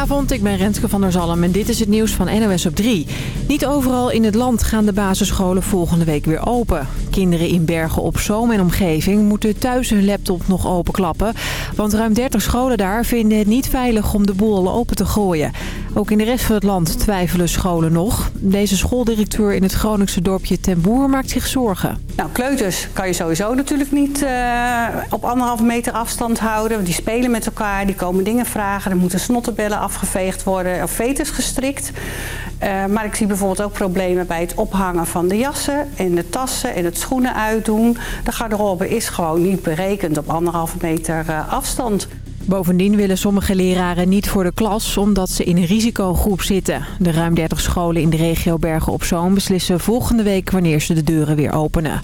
Goedenavond, ik ben Renske van der Zalm en dit is het nieuws van NOS op 3. Niet overal in het land gaan de basisscholen volgende week weer open. Kinderen in Bergen op Zoom en omgeving moeten thuis hun laptop nog openklappen. Want ruim 30 scholen daar vinden het niet veilig om de boel open te gooien. Ook in de rest van het land twijfelen scholen nog. Deze schooldirecteur in het Groningse dorpje Ten Boer maakt zich zorgen. Nou, kleuters kan je sowieso natuurlijk niet uh, op anderhalve meter afstand houden. Die spelen met elkaar, die komen dingen vragen. Er moeten snottenbellen afgeveegd worden of veters gestrikt. Uh, maar ik zie bijvoorbeeld ook problemen bij het ophangen van de jassen en de tassen en het schoenen uitdoen. De garderobe is gewoon niet berekend op anderhalve meter uh, afstand. Bovendien willen sommige leraren niet voor de klas omdat ze in een risicogroep zitten. De ruim 30 scholen in de regio Bergen op Zoom beslissen volgende week wanneer ze de deuren weer openen.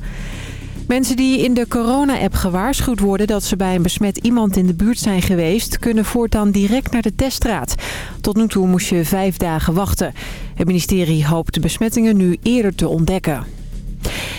Mensen die in de corona-app gewaarschuwd worden dat ze bij een besmet iemand in de buurt zijn geweest... kunnen voortaan direct naar de teststraat. Tot nu toe moest je vijf dagen wachten. Het ministerie hoopt de besmettingen nu eerder te ontdekken.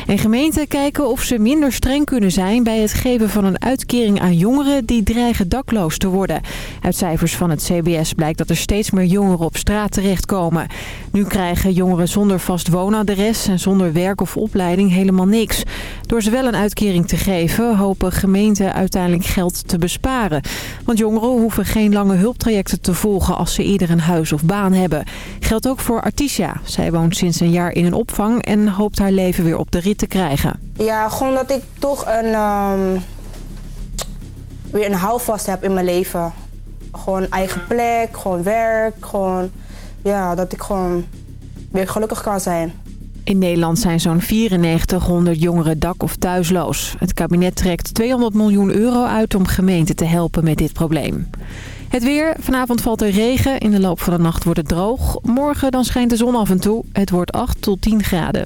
En gemeenten kijken of ze minder streng kunnen zijn bij het geven van een uitkering aan jongeren die dreigen dakloos te worden. Uit cijfers van het CBS blijkt dat er steeds meer jongeren op straat terechtkomen. Nu krijgen jongeren zonder vast woonadres en zonder werk of opleiding helemaal niks. Door ze wel een uitkering te geven hopen gemeenten uiteindelijk geld te besparen. Want jongeren hoeven geen lange hulptrajecten te volgen als ze eerder een huis of baan hebben. Geldt ook voor Articia. Zij woont sinds een jaar in een opvang en hoopt haar leven weer op de rit te krijgen. Ja, gewoon dat ik toch een, um, weer een houvast heb in mijn leven. Gewoon eigen plek, gewoon werk, gewoon... Ja, dat ik gewoon weer gelukkig kan zijn. In Nederland zijn zo'n 9400 jongeren dak- of thuisloos. Het kabinet trekt 200 miljoen euro uit om gemeenten te helpen met dit probleem. Het weer. Vanavond valt er regen. In de loop van de nacht wordt het droog. Morgen dan schijnt de zon af en toe. Het wordt 8 tot 10 graden.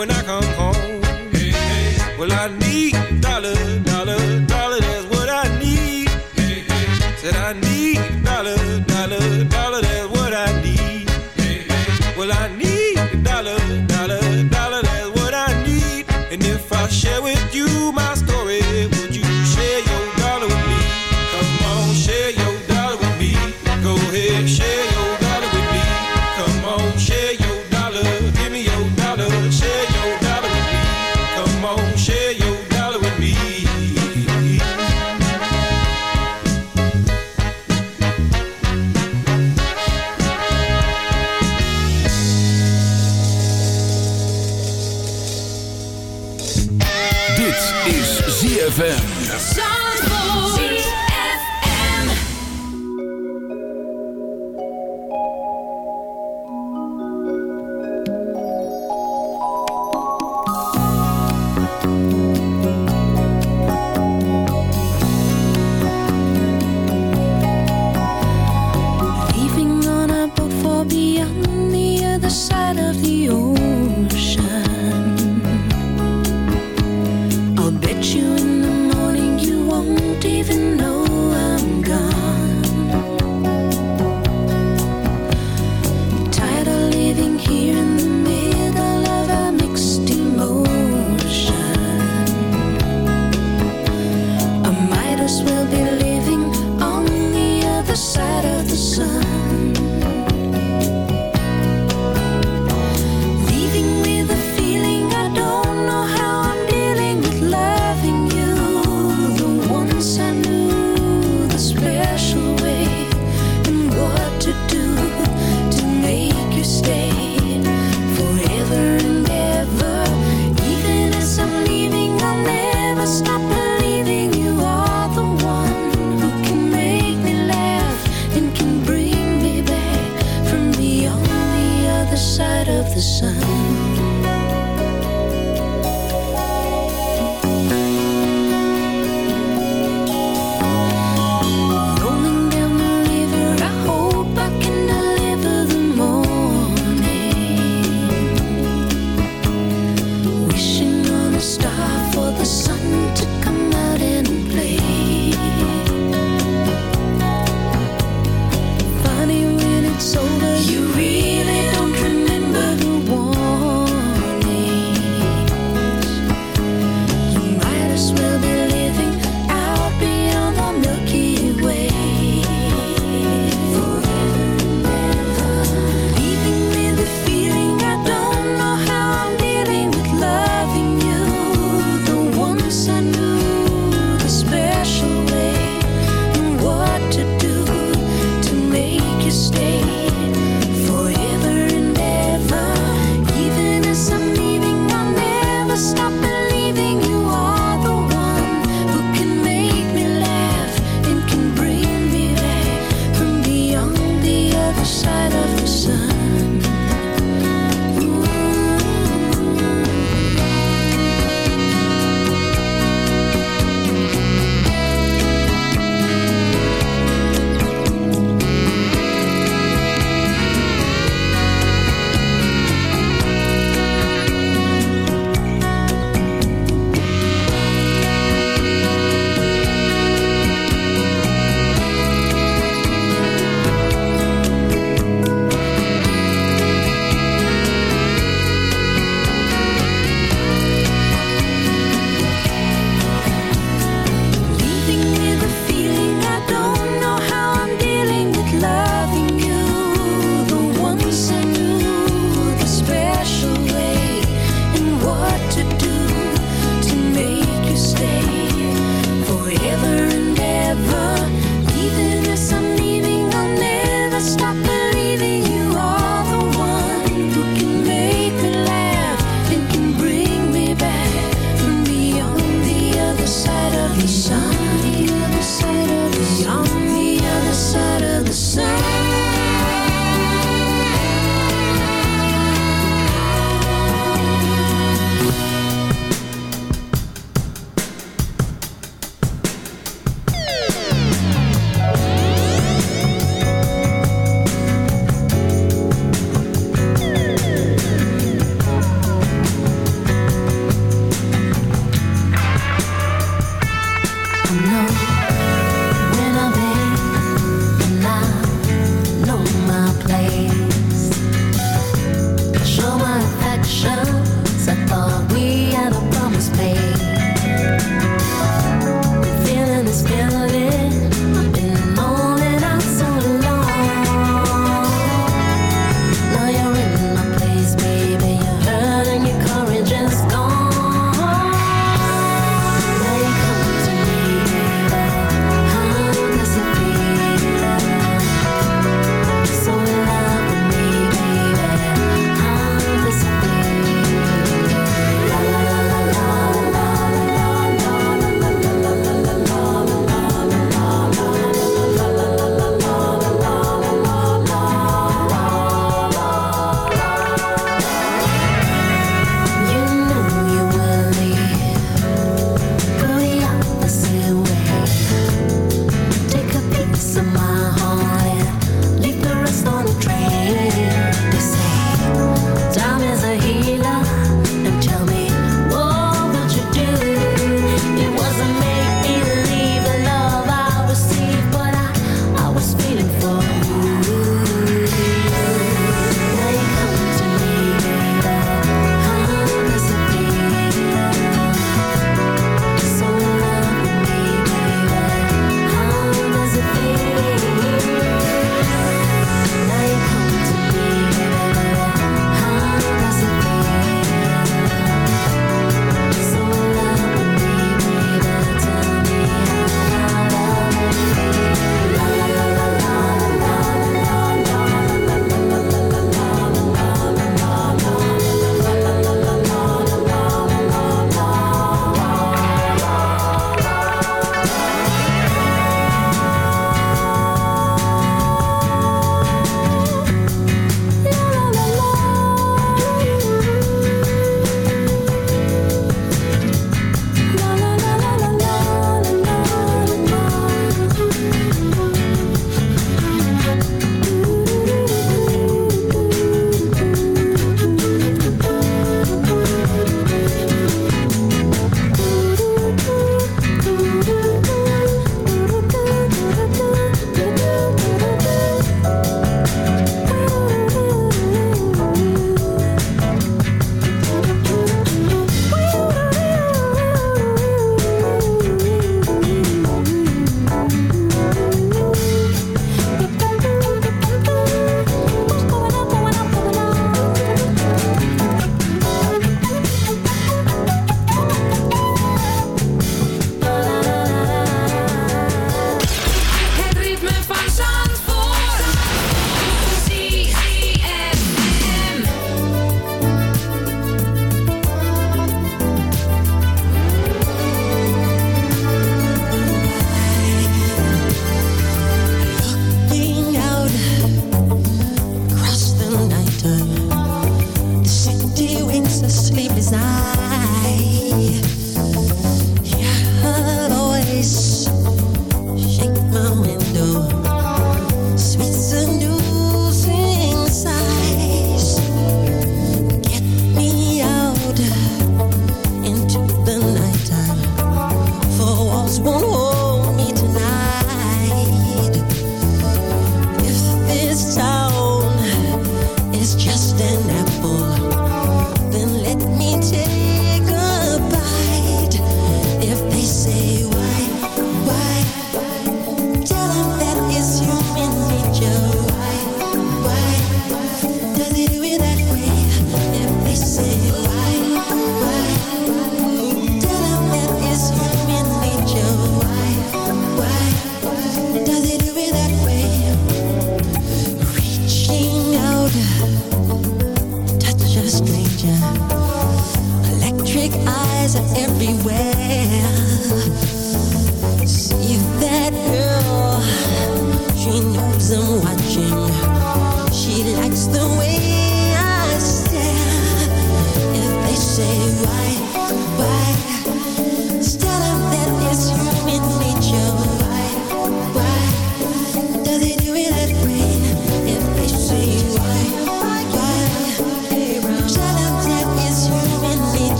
when I come home. Hey, hey. Well, I need dollars.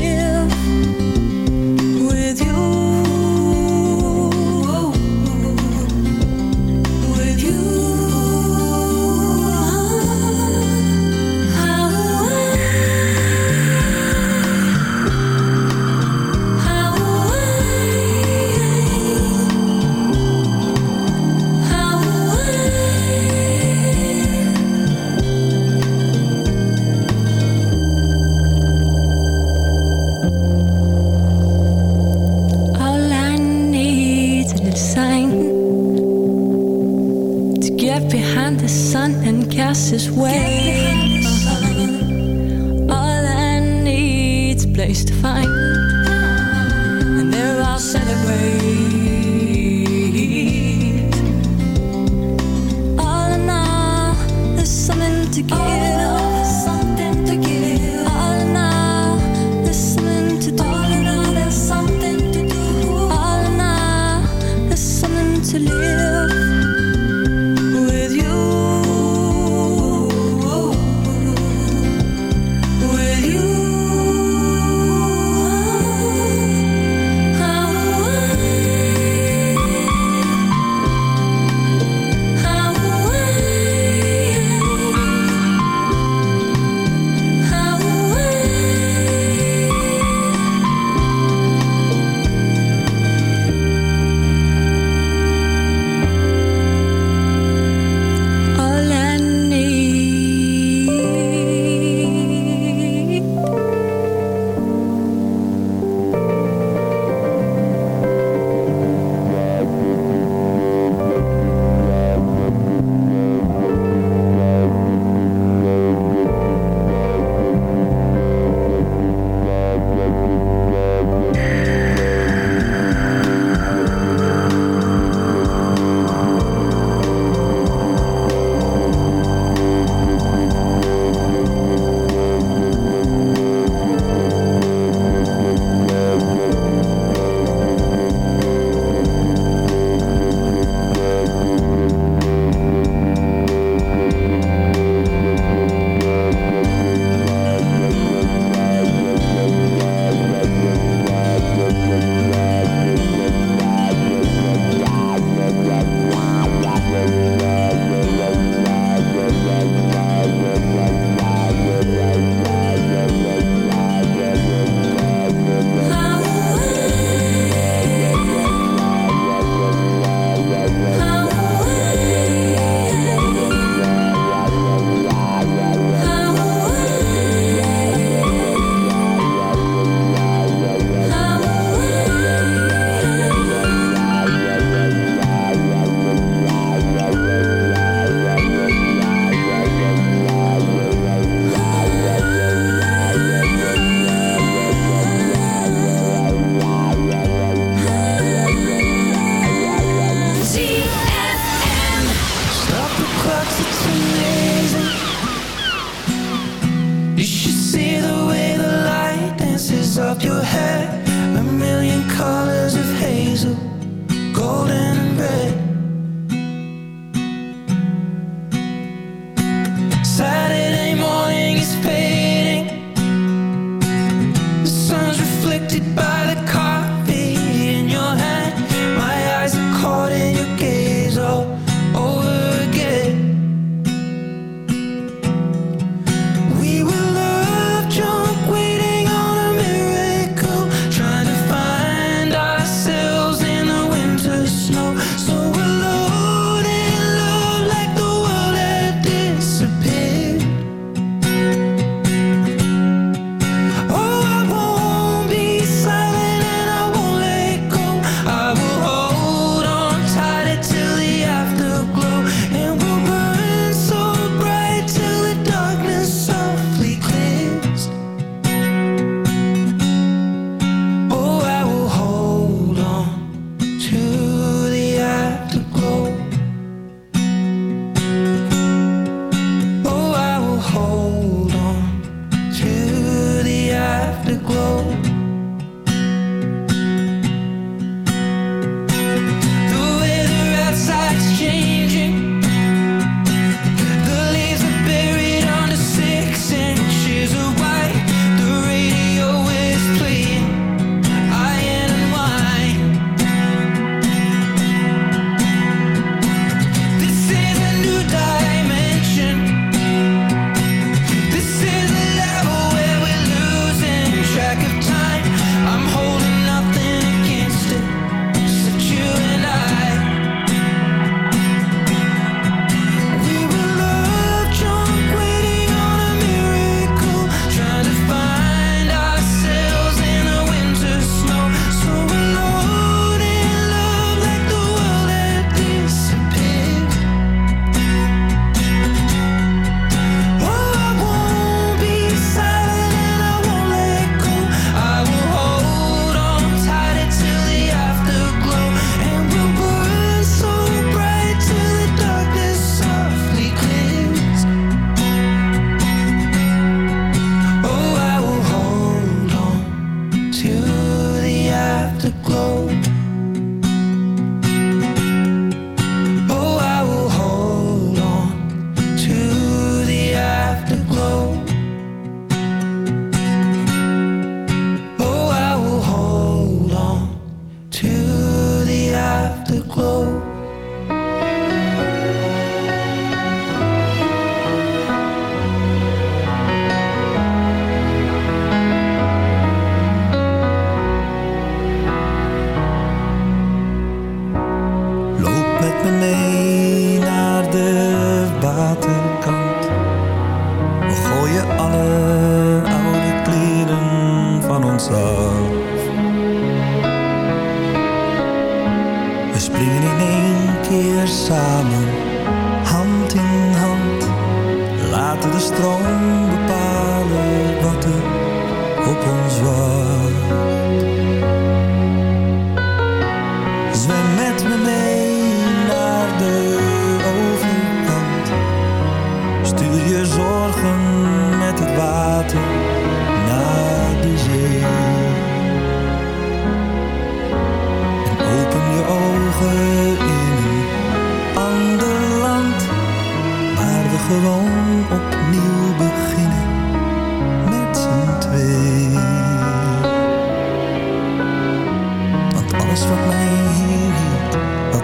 give.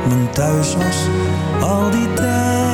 mijn thuis was, al die tijd.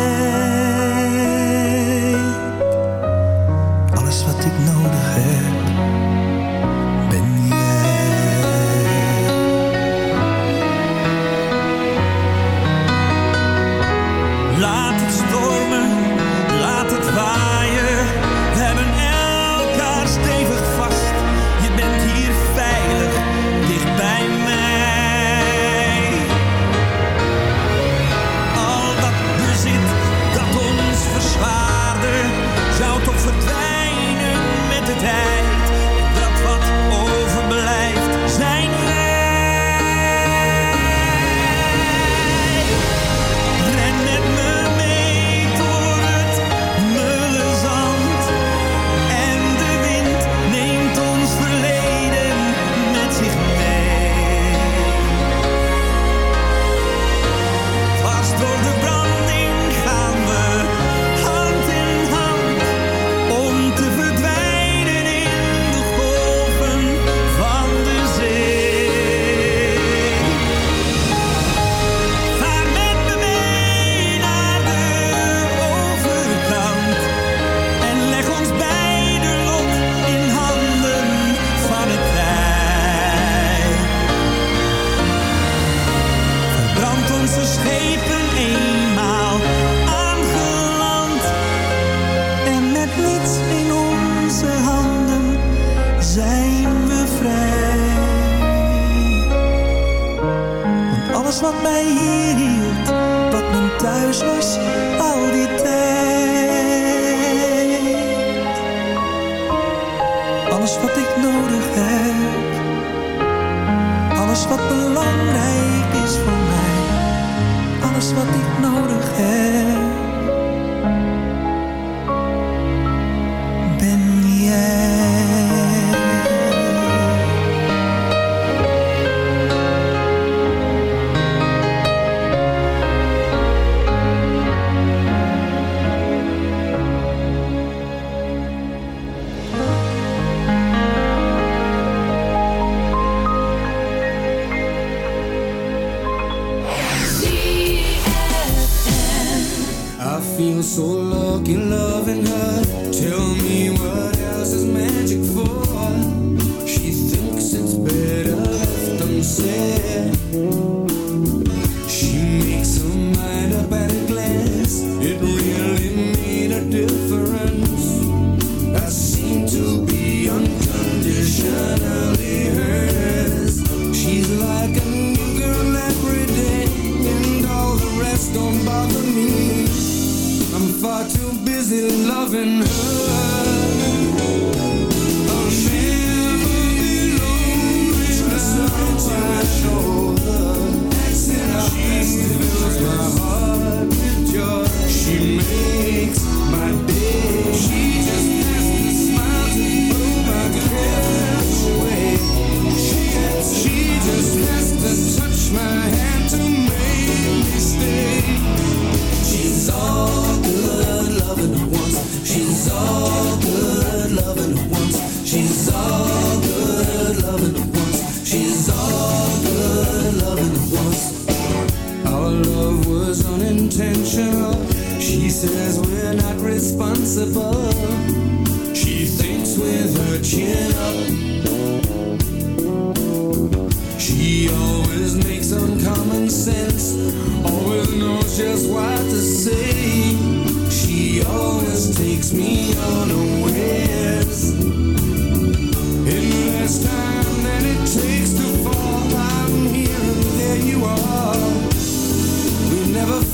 is wat ik loving at once. She's all good loving at once. Our love was unintentional. She says we're not responsible. She thinks with her chin up. She always makes uncommon sense. Always knows just what to say. She always takes me unaware. never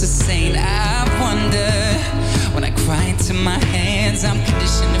just the saint. I wonder When I cry into my hands I'm conditioned to